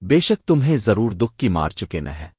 بے شک تمہیں ضرور دکھ کی مار چکے نہ ہے۔